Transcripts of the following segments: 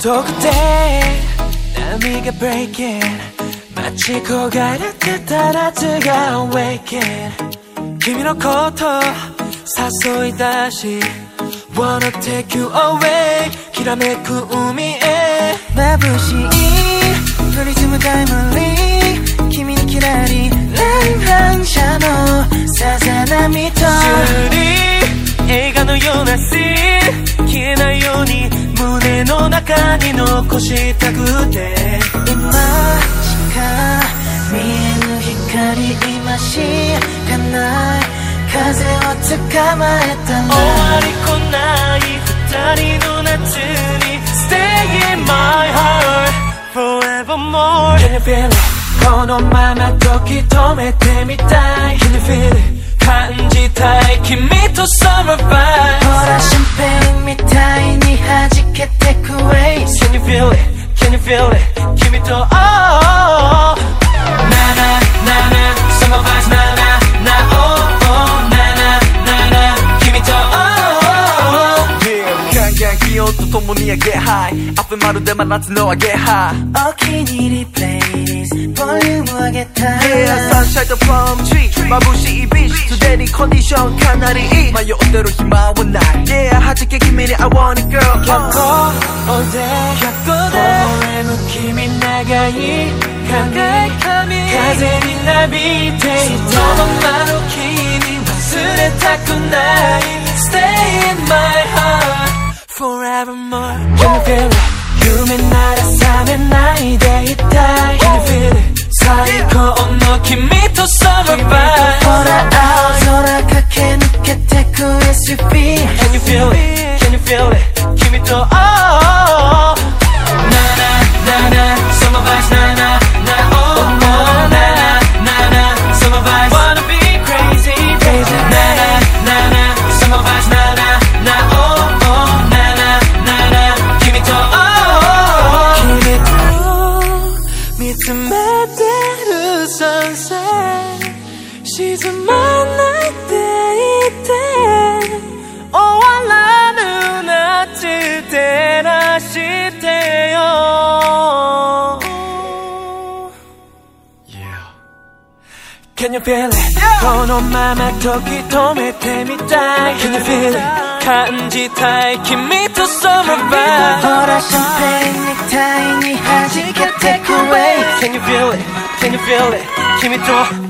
遠くで波が breaking 街焦がれてた夏が awaken 君のこと誘い出し Wanna take you away きらめく海へ。眩しいプリズムタイムリー。君にキラリ乱反射のさざ波と。映画のようなシーン。消えないように胸の中に残したくて。今しか見えぬ光今しかない風を捕まえた終わりこない二人の夏に。Stay in my heart forevermore. Can you feel it? このまま時止めてみたい。Can you feel it? Feel it? 君と oh, oh, oh. Na na na. Na Summer vibes na na na. Oh oh. Na na na na. 君と oh, oh, oh. ガンガン気温と共に上げハイアップまるで真夏の上げハイお気に入り Please ボリューム上げた Yeah サンシャインとパームツリー眩しいビーチすでにコンディションかなりいい迷ってる暇はない Yeah 弾け君に I want it girl. 100個で100個で微笑む君長い髪風になびいてそのままの君忘れたくない Stay in my heart forevermore Can you feel it? 夢なら覚めないでいたい Can you feel it? 最高の君と summer vibe ほら青空駆け抜けてく SUV Can you feel it? Can you feel it? 君と 沈まないでいて終わらぬ夏照らしてよ Can you feel it? このまま時止めてみたい Can you feel it? 感じたい君と summer ほ vibe らシャンペーンみたいに弾けてく Way Can you feel it? Can you feel it? 君と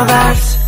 my vibes